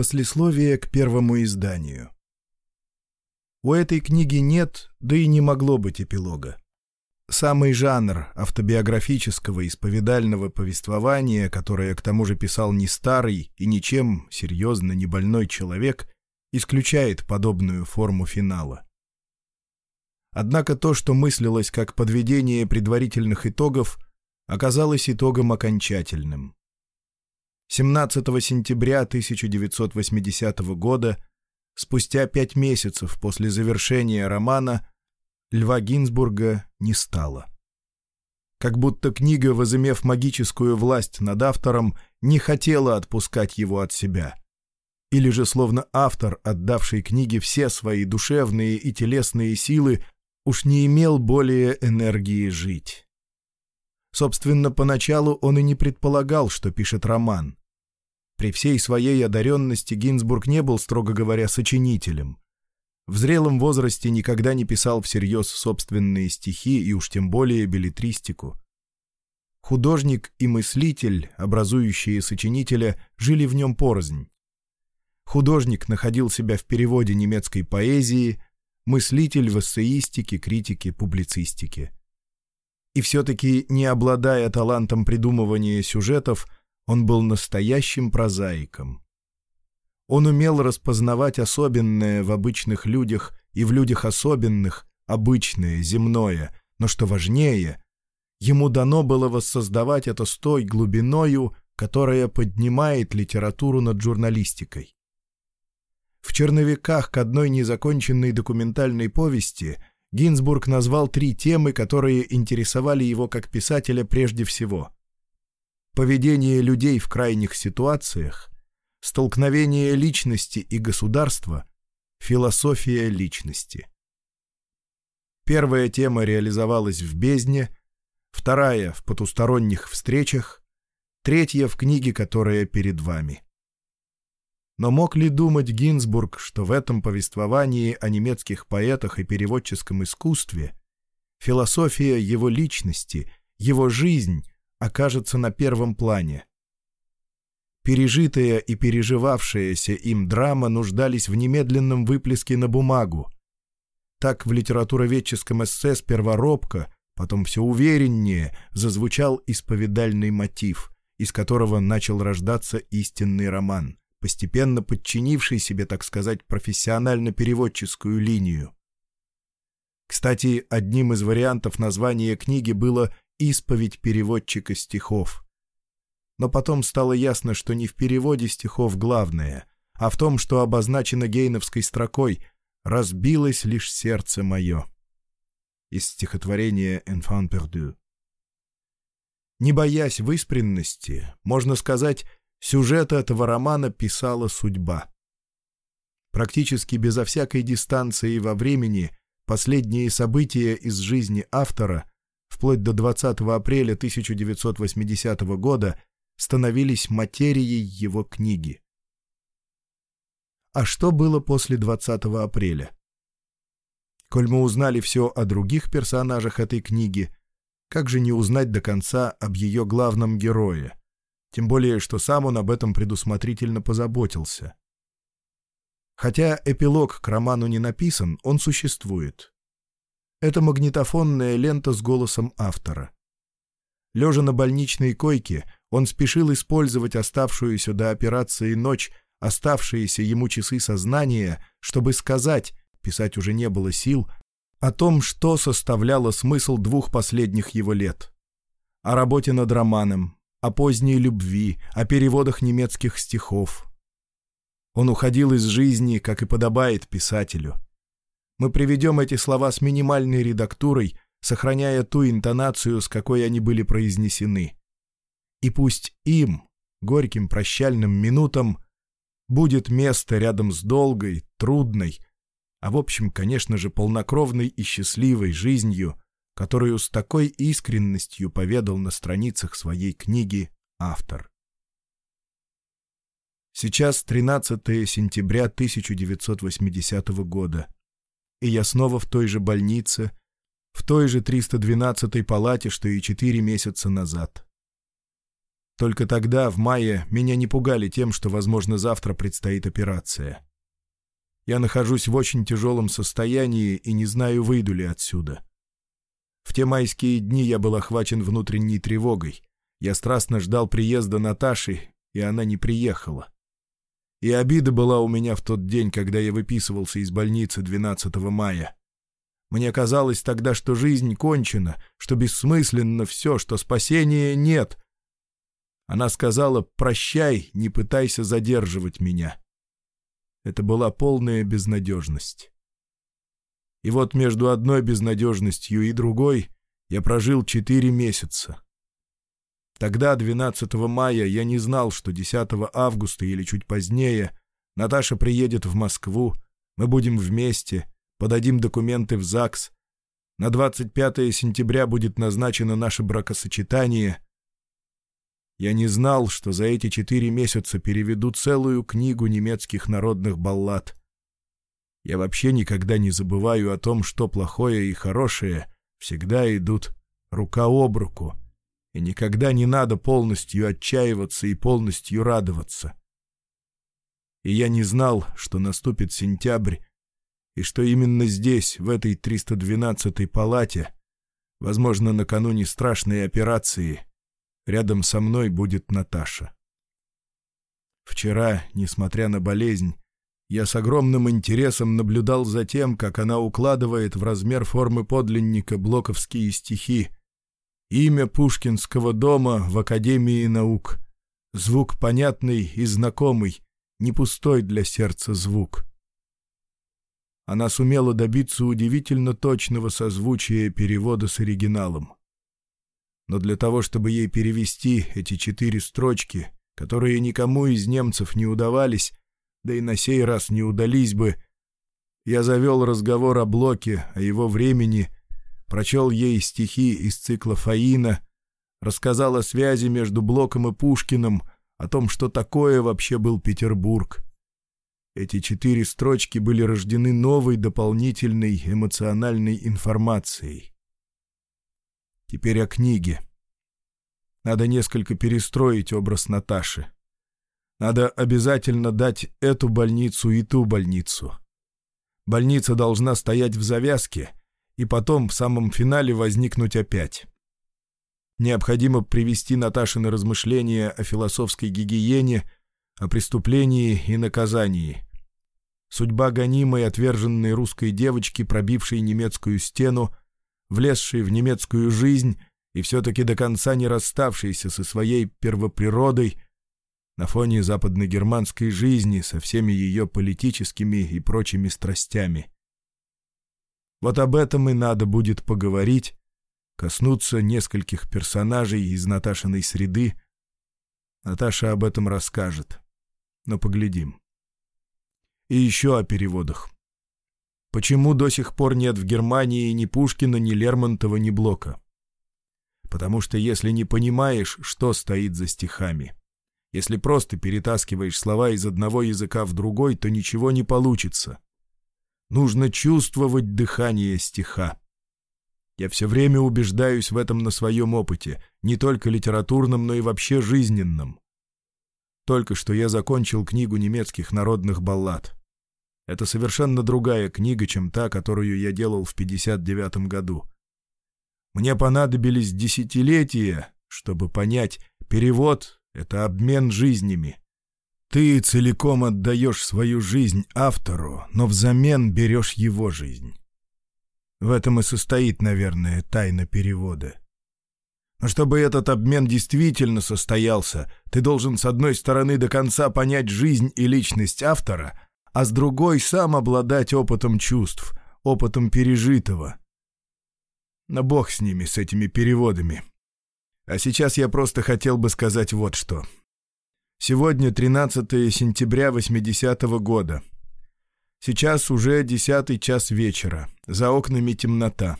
Послесловие к первому изданию. У этой книги нет, да и не могло быть эпилога. Самый жанр автобиографического исповедального повествования, которое к тому же писал не старый и ничем серьезно не больной человек, исключает подобную форму финала. Однако то, что мыслилось как подведение предварительных итогов, оказалось итогом окончательным. 17 сентября 1980 года, спустя пять месяцев после завершения романа, Льва Гинзбурга не стало. Как будто книга, возымев магическую власть над автором, не хотела отпускать его от себя. Или же словно автор, отдавший книге все свои душевные и телесные силы, уж не имел более энергии жить. Собственно, поначалу он и не предполагал, что пишет роман — при всей своей одаренности Гинзбург не был, строго говоря, сочинителем. В зрелом возрасте никогда не писал всерьез собственные стихи и уж тем более билетристику. Художник и мыслитель, образующие сочинителя, жили в нем порознь. Художник находил себя в переводе немецкой поэзии, мыслитель в эссеистике, критике, публицистике. И все-таки, не обладая талантом придумывания сюжетов, он был настоящим прозаиком. Он умел распознавать особенное в обычных людях и в людях особенных, обычное, земное, но что важнее, ему дано было воссоздавать это с той глубиною, которая поднимает литературу над журналистикой. В черновиках к одной незаконченной документальной повести Гинзбург назвал три темы, которые интересовали его как писателя прежде всего поведение людей в крайних ситуациях, столкновение личности и государства, философия личности. Первая тема реализовалась в «Бездне», вторая — в «Потусторонних встречах», третья — в книге, которая перед вами. Но мог ли думать Гинзбург, что в этом повествовании о немецких поэтах и переводческом искусстве философия его личности, его жизнь окажется на первом плане. Пережитая и переживавшаяся им драма нуждались в немедленном выплеске на бумагу. Так в литературоведческом эссе сперва робко, потом все увереннее зазвучал исповедальный мотив, из которого начал рождаться истинный роман, постепенно подчинивший себе, так сказать, профессионально-переводческую линию. Кстати, одним из вариантов названия книги было исповедь переводчика стихов. Но потом стало ясно, что не в переводе стихов главное, а в том, что обозначено гейновской строкой «разбилось лишь сердце мое» из стихотворения «Enfant perdu». Не боясь выспренности, можно сказать, сюжета этого романа писала судьба. Практически безо всякой дистанции во времени последние события из жизни автора вплоть до 20 апреля 1980 года становились материей его книги. А что было после 20 апреля? Коль мы узнали все о других персонажах этой книги, как же не узнать до конца об ее главном герое? Тем более, что сам он об этом предусмотрительно позаботился. Хотя эпилог к роману не написан, он существует. Это магнитофонная лента с голосом автора. Лежа на больничной койке, он спешил использовать оставшуюся до операции ночь, оставшиеся ему часы сознания, чтобы сказать, писать уже не было сил, о том, что составляло смысл двух последних его лет. О работе над романом, о поздней любви, о переводах немецких стихов. Он уходил из жизни, как и подобает писателю — мы приведем эти слова с минимальной редактурой, сохраняя ту интонацию, с какой они были произнесены. И пусть им, горьким прощальным минутам, будет место рядом с долгой, трудной, а в общем, конечно же, полнокровной и счастливой жизнью, которую с такой искренностью поведал на страницах своей книги автор. Сейчас 13 сентября 1980 года и я снова в той же больнице, в той же 312-й палате, что и четыре месяца назад. Только тогда, в мае, меня не пугали тем, что, возможно, завтра предстоит операция. Я нахожусь в очень тяжелом состоянии и не знаю, выйду ли отсюда. В те майские дни я был охвачен внутренней тревогой. Я страстно ждал приезда Наташи, и она не приехала и обида была у меня в тот день, когда я выписывался из больницы 12 мая. Мне казалось тогда, что жизнь кончена, что бессмысленно все, что спасения нет. Она сказала «Прощай, не пытайся задерживать меня». Это была полная безнадежность. И вот между одной безнадежностью и другой я прожил четыре месяца. Тогда, 12 мая, я не знал, что 10 августа или чуть позднее Наташа приедет в Москву, мы будем вместе, подадим документы в ЗАГС. На 25 сентября будет назначено наше бракосочетание. Я не знал, что за эти четыре месяца переведу целую книгу немецких народных баллад. Я вообще никогда не забываю о том, что плохое и хорошее всегда идут рука об руку — и никогда не надо полностью отчаиваться и полностью радоваться. И я не знал, что наступит сентябрь, и что именно здесь, в этой 312-й палате, возможно, накануне страшной операции, рядом со мной будет Наташа. Вчера, несмотря на болезнь, я с огромным интересом наблюдал за тем, как она укладывает в размер формы подлинника блоковские стихи, Имя Пушкинского дома в Академии наук. Звук понятный и знакомый, не пустой для сердца звук. Она сумела добиться удивительно точного созвучия перевода с оригиналом. Но для того, чтобы ей перевести эти четыре строчки, которые никому из немцев не удавались, да и на сей раз не удались бы, я завел разговор о Блоке, о его времени — прочел ей стихи из цикла Фаина, рассказал о связи между Блоком и Пушкиным, о том, что такое вообще был Петербург. Эти четыре строчки были рождены новой дополнительной эмоциональной информацией. Теперь о книге. Надо несколько перестроить образ Наташи. Надо обязательно дать эту больницу и ту больницу. Больница должна стоять в завязке — и потом в самом финале возникнуть опять. Необходимо привести Наташины размышления о философской гигиене, о преступлении и наказании. Судьба гонимой, отверженной русской девочки, пробившей немецкую стену, влезшей в немецкую жизнь и все-таки до конца не расставшейся со своей первоприродой на фоне западногерманской жизни со всеми ее политическими и прочими страстями. Вот об этом и надо будет поговорить, коснуться нескольких персонажей из Наташиной среды. Наташа об этом расскажет. Но поглядим. И еще о переводах. Почему до сих пор нет в Германии ни Пушкина, ни Лермонтова, ни Блока? Потому что если не понимаешь, что стоит за стихами, если просто перетаскиваешь слова из одного языка в другой, то ничего не получится. Нужно чувствовать дыхание стиха. Я все время убеждаюсь в этом на своем опыте, не только литературном, но и вообще жизненном. Только что я закончил книгу немецких народных баллад. Это совершенно другая книга, чем та, которую я делал в 59 году. Мне понадобились десятилетия, чтобы понять, перевод — это обмен жизнями. Ты целиком отдаешь свою жизнь автору, но взамен берешь его жизнь. В этом и состоит, наверное, тайна перевода. Но чтобы этот обмен действительно состоялся, ты должен с одной стороны до конца понять жизнь и личность автора, а с другой сам обладать опытом чувств, опытом пережитого. Но бог с ними, с этими переводами. А сейчас я просто хотел бы сказать вот что — Сегодня 13 сентября 80 -го года. Сейчас уже 10 час вечера. За окнами темнота.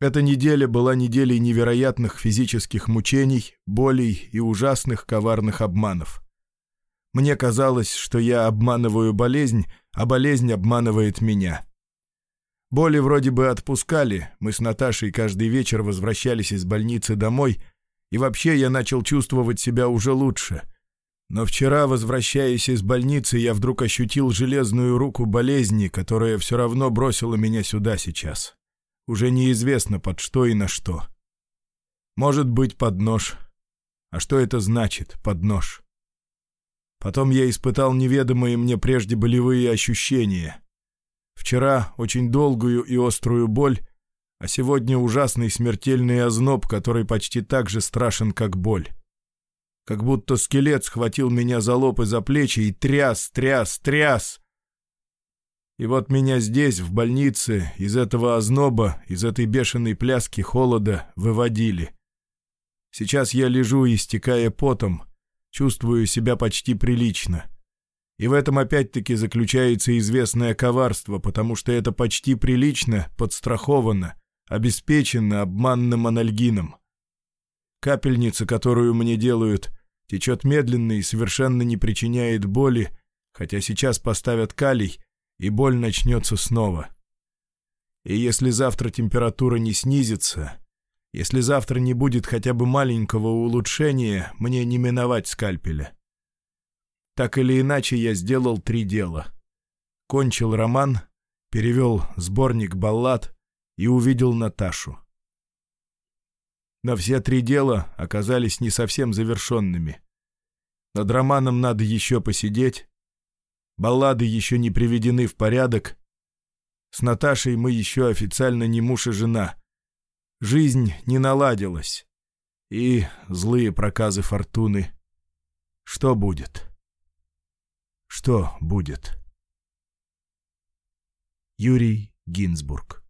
Эта неделя была неделей невероятных физических мучений, болей и ужасных коварных обманов. Мне казалось, что я обманываю болезнь, а болезнь обманывает меня. Боли вроде бы отпускали, мы с Наташей каждый вечер возвращались из больницы домой — и вообще я начал чувствовать себя уже лучше. Но вчера, возвращаясь из больницы, я вдруг ощутил железную руку болезни, которая все равно бросила меня сюда сейчас. Уже неизвестно под что и на что. Может быть, под нож. А что это значит, под нож? Потом я испытал неведомые мне прежде болевые ощущения. Вчера очень долгую и острую боль, а сегодня ужасный смертельный озноб, который почти так же страшен, как боль. Как будто скелет схватил меня за лоб и за плечи и тряс, тряс, тряс. И вот меня здесь, в больнице, из этого озноба, из этой бешеной пляски холода выводили. Сейчас я лежу, истекая потом, чувствую себя почти прилично. И в этом опять-таки заключается известное коварство, потому что это почти прилично, подстраховано — обеспечены обманным анальгином. Капельница, которую мне делают, течет медленно и совершенно не причиняет боли, хотя сейчас поставят калий, и боль начнется снова. И если завтра температура не снизится, если завтра не будет хотя бы маленького улучшения, мне не миновать скальпеля. Так или иначе, я сделал три дела. Кончил роман, перевел сборник баллад, и увидел Наташу. Но все три дела оказались не совсем завершенными. Над романом надо еще посидеть, баллады еще не приведены в порядок, с Наташей мы еще официально не муж и жена. Жизнь не наладилась. И злые проказы фортуны. Что будет? Что будет? Юрий Гинзбург